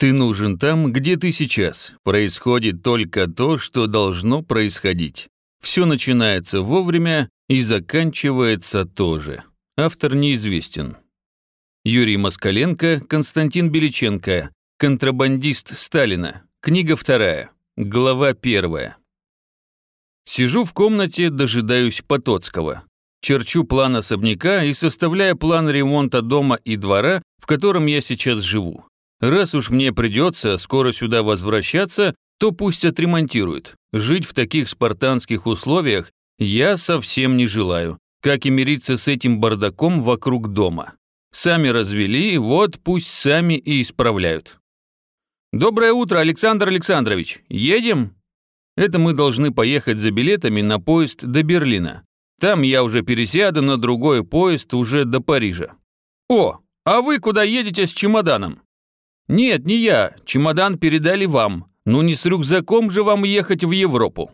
Ты нужен там, где ты сейчас. Происходит только то, что должно происходить. Все начинается вовремя и заканчивается тоже. Автор неизвестен. Юрий Москаленко, Константин Беличенко, Контрабандист Сталина. Книга вторая. Глава первая. Сижу в комнате, дожидаюсь Потоцкого. Черчу план особняка и составляю план ремонта дома и двора, в котором я сейчас живу. Раз уж мне придется скоро сюда возвращаться, то пусть отремонтируют. Жить в таких спартанских условиях я совсем не желаю, как и мириться с этим бардаком вокруг дома. Сами развели, вот пусть сами и исправляют. «Доброе утро, Александр Александрович. Едем?» Это мы должны поехать за билетами на поезд до Берлина. Там я уже пересяду на другой поезд уже до Парижа. «О, а вы куда едете с чемоданом?» «Нет, не я. Чемодан передали вам. Ну не с рюкзаком же вам ехать в Европу».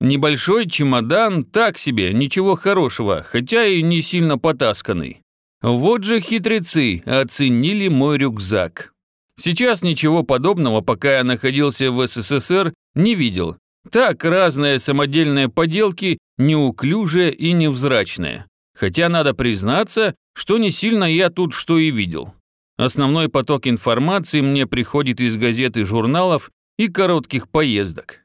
Небольшой чемодан, так себе, ничего хорошего, хотя и не сильно потасканный. Вот же хитрецы оценили мой рюкзак. Сейчас ничего подобного, пока я находился в СССР, не видел. Так, разные самодельные поделки, неуклюжие и невзрачные. Хотя надо признаться, что не сильно я тут что и видел. Основной поток информации мне приходит из газет и журналов и коротких поездок.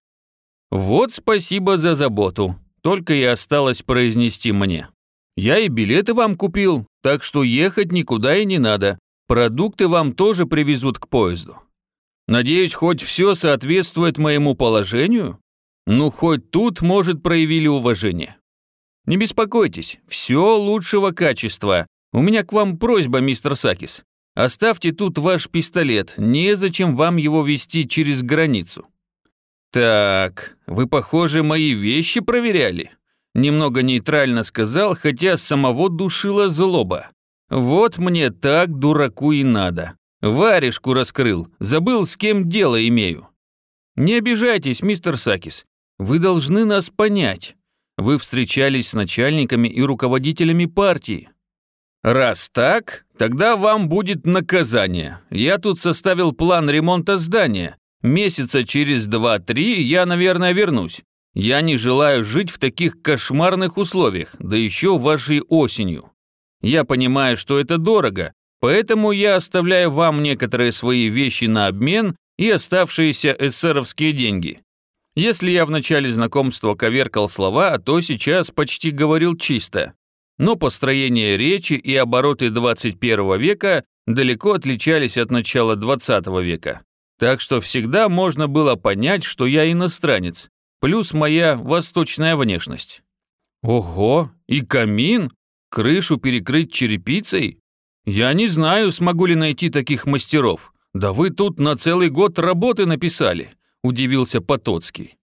Вот спасибо за заботу, только и осталось произнести мне. Я и билеты вам купил, так что ехать никуда и не надо. Продукты вам тоже привезут к поезду. Надеюсь, хоть все соответствует моему положению? Ну, хоть тут, может, проявили уважение. Не беспокойтесь, все лучшего качества. У меня к вам просьба, мистер Сакис. Оставьте тут ваш пистолет, незачем вам его вести через границу. Так, вы, похоже, мои вещи проверяли. Немного нейтрально сказал, хотя самого душила злоба. Вот мне так дураку и надо. Варежку раскрыл, забыл, с кем дело имею. Не обижайтесь, мистер Сакис. Вы должны нас понять. Вы встречались с начальниками и руководителями партии. Раз так, тогда вам будет наказание. Я тут составил план ремонта здания. Месяца через два-три я, наверное, вернусь. Я не желаю жить в таких кошмарных условиях, да еще вашей осенью. Я понимаю, что это дорого, поэтому я оставляю вам некоторые свои вещи на обмен и оставшиеся эсеровские деньги. Если я в начале знакомства коверкал слова, то сейчас почти говорил чисто но построение речи и обороты 21 века далеко отличались от начала 20 века. Так что всегда можно было понять, что я иностранец, плюс моя восточная внешность. Ого, и камин? Крышу перекрыть черепицей? Я не знаю, смогу ли найти таких мастеров. Да вы тут на целый год работы написали, удивился Потоцкий.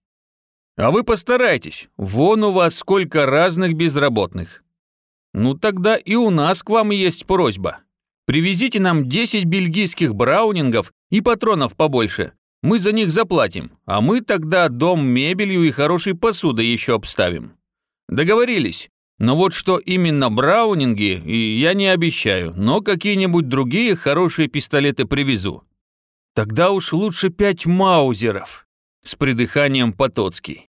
А вы постарайтесь, вон у вас сколько разных безработных. Ну тогда и у нас к вам есть просьба. Привезите нам 10 бельгийских браунингов и патронов побольше. Мы за них заплатим, а мы тогда дом мебелью и хорошей посудой еще обставим. Договорились. Но вот что именно браунинги, и я не обещаю, но какие-нибудь другие хорошие пистолеты привезу. Тогда уж лучше пять маузеров. С придыханием Потоцкий.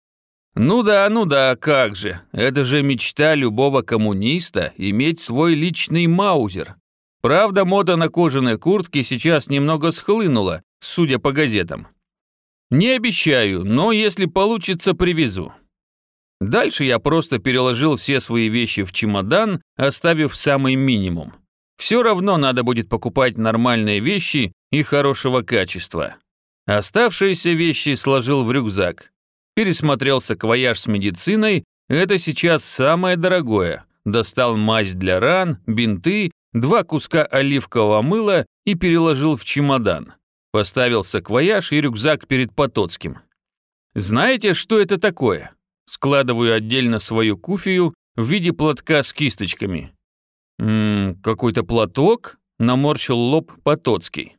Ну да, ну да, как же. Это же мечта любого коммуниста иметь свой личный маузер. Правда, мода на кожаные куртки сейчас немного схлынула, судя по газетам. Не обещаю, но если получится, привезу. Дальше я просто переложил все свои вещи в чемодан, оставив самый минимум. Все равно надо будет покупать нормальные вещи и хорошего качества. Оставшиеся вещи сложил в рюкзак пересмотрел саквояж с медициной, это сейчас самое дорогое. Достал мазь для ран, бинты, два куска оливкового мыла и переложил в чемодан. Поставил саквояж и рюкзак перед Потоцким. Знаете, что это такое? Складываю отдельно свою куфию в виде платка с кисточками. «Ммм, какой-то платок?» – наморщил лоб Потоцкий.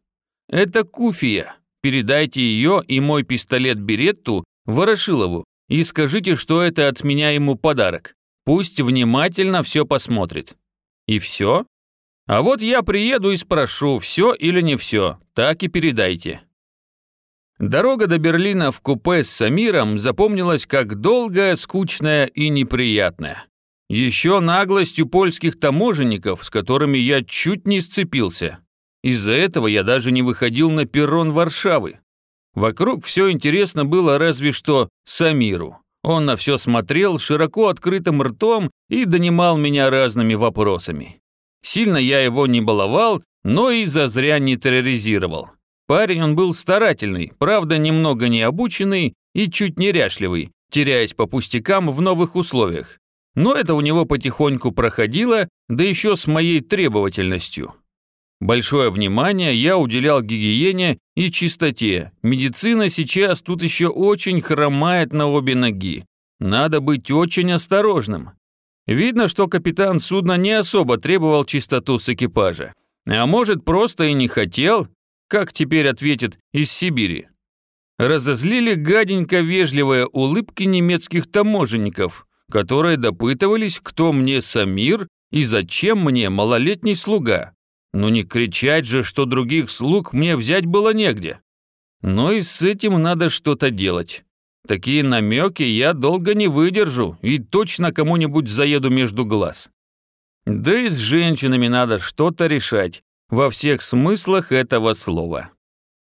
«Это куфия. Передайте ее и мой пистолет Беретту Ворошилову, и скажите, что это от меня ему подарок. Пусть внимательно все посмотрит. И все? А вот я приеду и спрошу, все или не все, так и передайте. Дорога до Берлина в купе с Самиром запомнилась как долгая, скучная и неприятная. Еще наглостью польских таможенников, с которыми я чуть не сцепился. Из-за этого я даже не выходил на перрон Варшавы. Вокруг все интересно было разве что Самиру. Он на все смотрел широко открытым ртом и донимал меня разными вопросами. Сильно я его не баловал, но и зазря не терроризировал. Парень он был старательный, правда немного необученный и чуть неряшливый, теряясь по пустякам в новых условиях. Но это у него потихоньку проходило, да еще с моей требовательностью. Большое внимание я уделял гигиене и чистоте. Медицина сейчас тут еще очень хромает на обе ноги. Надо быть очень осторожным. Видно, что капитан судна не особо требовал чистоту с экипажа. А может, просто и не хотел, как теперь ответит из Сибири. Разозлили гаденько вежливые улыбки немецких таможенников, которые допытывались, кто мне Самир и зачем мне малолетний слуга. Ну не кричать же, что других слуг мне взять было негде. Но и с этим надо что-то делать. Такие намеки я долго не выдержу и точно кому-нибудь заеду между глаз. Да и с женщинами надо что-то решать, во всех смыслах этого слова.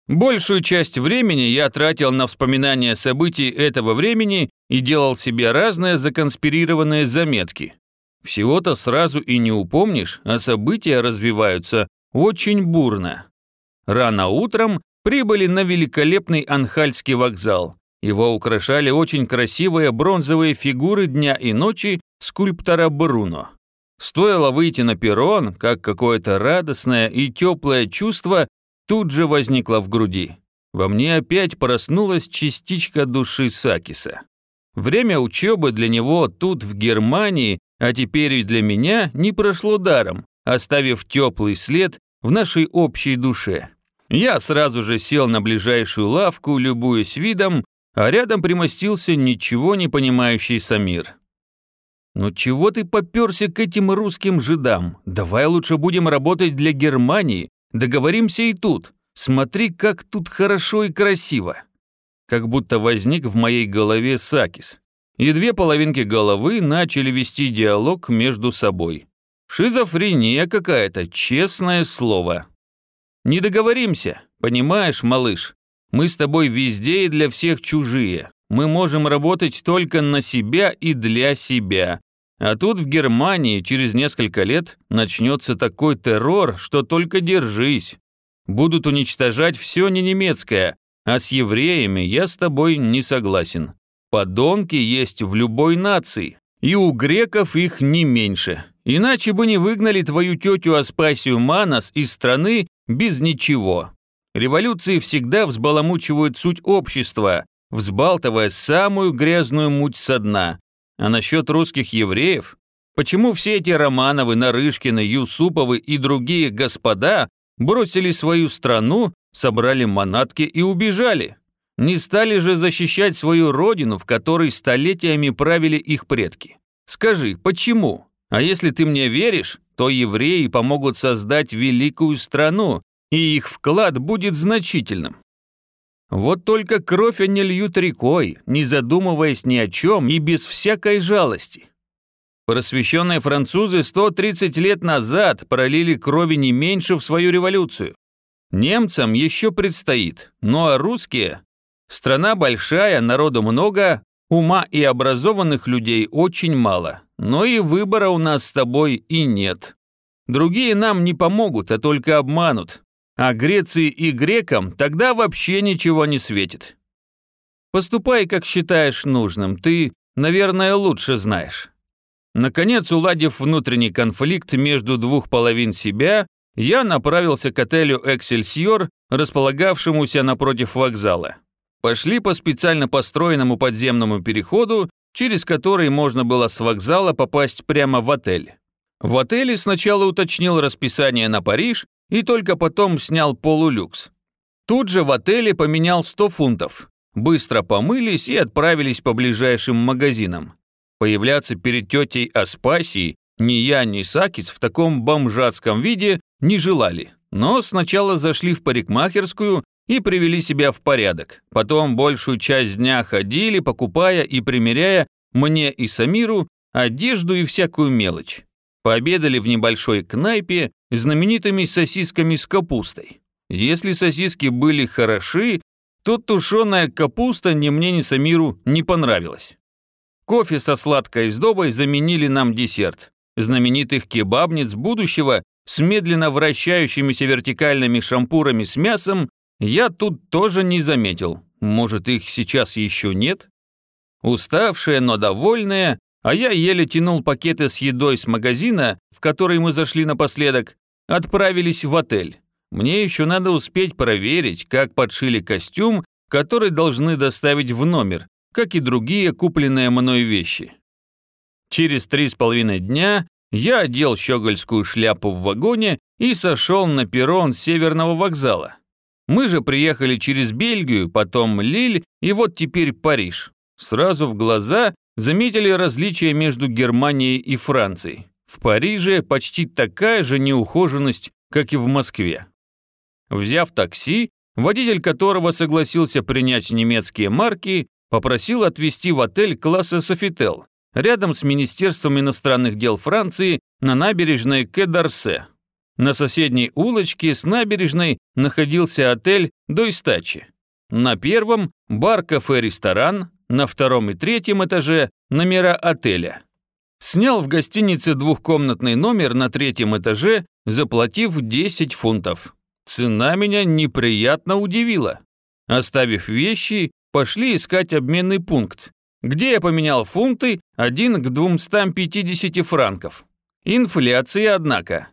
Большую часть времени я тратил на вспоминание событий этого времени и делал себе разные законспирированные заметки. Всего-то сразу и не упомнишь, а события развиваются очень бурно. Рано утром прибыли на великолепный Анхальский вокзал. Его украшали очень красивые бронзовые фигуры дня и ночи скульптора Бруно. Стоило выйти на перрон, как какое-то радостное и теплое чувство тут же возникло в груди. Во мне опять проснулась частичка души Сакиса. Время учебы для него тут, в Германии, а теперь и для меня не прошло даром, оставив теплый след в нашей общей душе. Я сразу же сел на ближайшую лавку, любуясь видом, а рядом примостился ничего не понимающий Самир. «Ну чего ты попёрся к этим русским жидам? Давай лучше будем работать для Германии, договоримся и тут. Смотри, как тут хорошо и красиво». Как будто возник в моей голове Сакис и две половинки головы начали вести диалог между собой. Шизофрения какая-то, честное слово. Не договоримся, понимаешь, малыш? Мы с тобой везде и для всех чужие. Мы можем работать только на себя и для себя. А тут в Германии через несколько лет начнется такой террор, что только держись. Будут уничтожать все не немецкое, а с евреями я с тобой не согласен. Подонки есть в любой нации, и у греков их не меньше. Иначе бы не выгнали твою тетю Аспасию Манас из страны без ничего. Революции всегда взбаламучивают суть общества, взбалтывая самую грязную муть со дна. А насчет русских евреев? Почему все эти Романовы, Нарышкины, Юсуповы и другие господа бросили свою страну, собрали манатки и убежали? Не стали же защищать свою родину, в которой столетиями правили их предки. Скажи, почему? А если ты мне веришь, то евреи помогут создать великую страну, и их вклад будет значительным. Вот только кровь они льют рекой, не задумываясь ни о чем и без всякой жалости. Просвещенные французы 130 лет назад пролили крови не меньше в свою революцию. Немцам еще предстоит, ну а русские Страна большая, народу много, ума и образованных людей очень мало, но и выбора у нас с тобой и нет. Другие нам не помогут, а только обманут. А Греции и грекам тогда вообще ничего не светит. Поступай, как считаешь нужным, ты, наверное, лучше знаешь. Наконец, уладив внутренний конфликт между двух половин себя, я направился к отелю «Эксельсиор», располагавшемуся напротив вокзала. Пошли по специально построенному подземному переходу, через который можно было с вокзала попасть прямо в отель. В отеле сначала уточнил расписание на Париж и только потом снял полулюкс. Тут же в отеле поменял 100 фунтов. Быстро помылись и отправились по ближайшим магазинам. Появляться перед тетей Аспасией Ни я, ни Сакис в таком бомжатском виде не желали, но сначала зашли в парикмахерскую и привели себя в порядок. Потом большую часть дня ходили, покупая и примеряя мне и Самиру одежду и всякую мелочь. Пообедали в небольшой кнайпе знаменитыми сосисками с капустой. Если сосиски были хороши, то тушеная капуста ни мне, ни Самиру не понравилась. Кофе со сладкой сдобой заменили нам десерт. Знаменитых кебабниц будущего с медленно вращающимися вертикальными шампурами с мясом я тут тоже не заметил. Может, их сейчас еще нет? Уставшие, но довольные, а я еле тянул пакеты с едой с магазина, в который мы зашли напоследок, отправились в отель. Мне еще надо успеть проверить, как подшили костюм, который должны доставить в номер, как и другие купленные мной вещи. Через три с половиной дня я одел щегольскую шляпу в вагоне и сошел на перрон северного вокзала. Мы же приехали через Бельгию, потом Лиль и вот теперь Париж. Сразу в глаза заметили различия между Германией и Францией. В Париже почти такая же неухоженность, как и в Москве. Взяв такси, водитель которого согласился принять немецкие марки, попросил отвезти в отель класса «Софител», рядом с Министерством иностранных дел Франции на набережной Кедарсе. На соседней улочке с набережной находился отель «Дойстачи». На первом – бар-кафе-ресторан, на втором и третьем этаже – номера отеля. Снял в гостинице двухкомнатный номер на третьем этаже, заплатив 10 фунтов. Цена меня неприятно удивила. Оставив вещи, пошли искать обменный пункт, где я поменял фунты один к 250 франков. Инфляция, однако.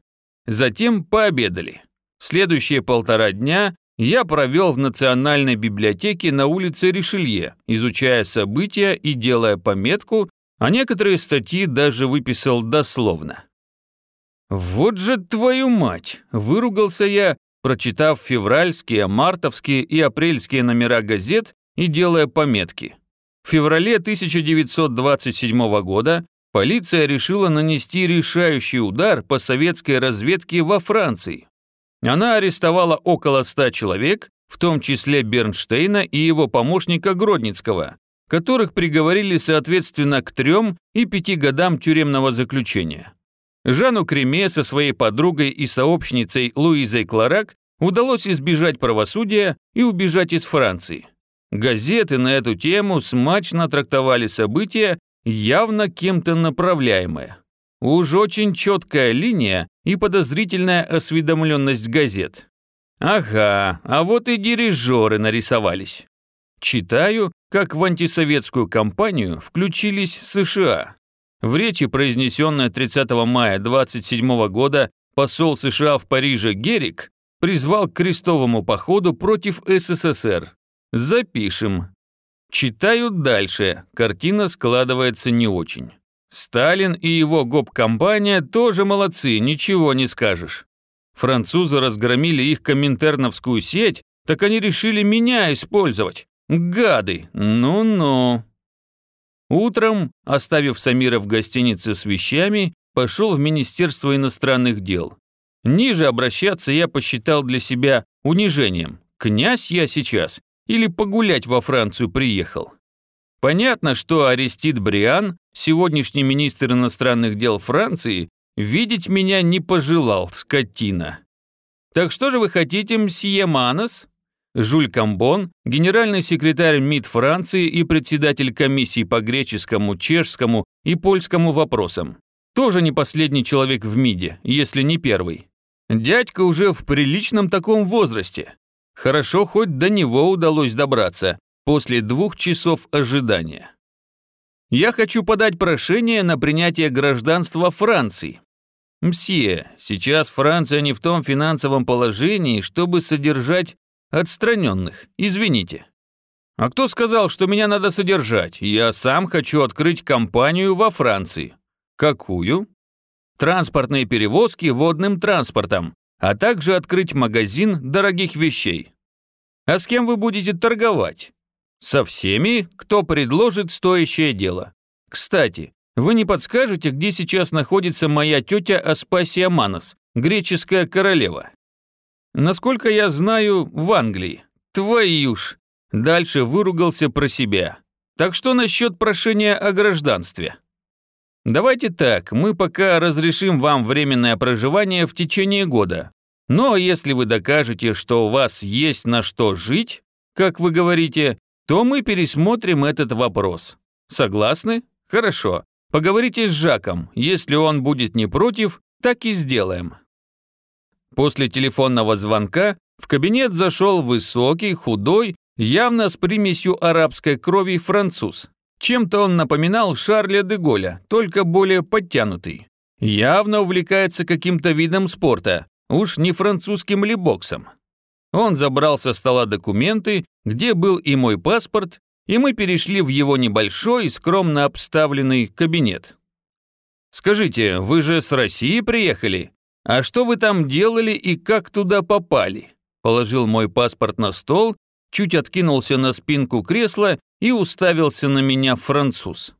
Затем пообедали. Следующие полтора дня я провел в Национальной библиотеке на улице Ришелье, изучая события и делая пометку, а некоторые статьи даже выписал дословно. «Вот же твою мать!» – выругался я, прочитав февральские, мартовские и апрельские номера газет и делая пометки. В феврале 1927 года полиция решила нанести решающий удар по советской разведке во Франции. Она арестовала около ста человек, в том числе Бернштейна и его помощника Гродницкого, которых приговорили соответственно к трем и пяти годам тюремного заключения. Жану Креме со своей подругой и сообщницей Луизой Кларак удалось избежать правосудия и убежать из Франции. Газеты на эту тему смачно трактовали события, явно кем-то направляемые. Уж очень четкая линия и подозрительная осведомленность газет. Ага, а вот и дирижеры нарисовались. Читаю, как в антисоветскую кампанию включились США. В речи, произнесенной 30 мая 27 года, посол США в Париже Герик призвал к крестовому походу против СССР. Запишем. Читаю дальше, картина складывается не очень. Сталин и его гоп-компания тоже молодцы, ничего не скажешь. Французы разгромили их коминтерновскую сеть, так они решили меня использовать. Гады, ну-ну. Утром, оставив Самира в гостинице с вещами, пошел в Министерство иностранных дел. Ниже обращаться я посчитал для себя унижением. Князь я сейчас или погулять во Францию приехал. Понятно, что Арестит Бриан, сегодняшний министр иностранных дел Франции, видеть меня не пожелал, скотина. Так что же вы хотите, мсье Манос? Жюль Камбон, генеральный секретарь МИД Франции и председатель комиссии по греческому, чешскому и польскому вопросам. Тоже не последний человек в МИДе, если не первый. Дядька уже в приличном таком возрасте. Хорошо, хоть до него удалось добраться, после двух часов ожидания. Я хочу подать прошение на принятие гражданства Франции. Мсье, сейчас Франция не в том финансовом положении, чтобы содержать отстраненных, извините. А кто сказал, что меня надо содержать? Я сам хочу открыть компанию во Франции. Какую? Транспортные перевозки водным транспортом, а также открыть магазин дорогих вещей. А с кем вы будете торговать? Со всеми, кто предложит стоящее дело. Кстати, Вы не подскажете, где сейчас находится моя тетя Аспасия Манос, греческая королева? Насколько я знаю, в Англии. Твою ж. Дальше выругался про себя. Так что насчет прошения о гражданстве? Давайте так, мы пока разрешим вам временное проживание в течение года. Но если вы докажете, что у вас есть на что жить, как вы говорите, то мы пересмотрим этот вопрос. Согласны? Хорошо. Поговорите с Жаком. Если он будет не против, так и сделаем. После телефонного звонка в кабинет зашел высокий, худой, явно с примесью арабской крови француз. Чем-то он напоминал Шарля де Голля, только более подтянутый. Явно увлекается каким-то видом спорта, уж не французским ли боксом. Он забрал со стола документы, где был и мой паспорт, и мы перешли в его небольшой, скромно обставленный кабинет. «Скажите, вы же с России приехали? А что вы там делали и как туда попали?» Положил мой паспорт на стол, чуть откинулся на спинку кресла и уставился на меня француз.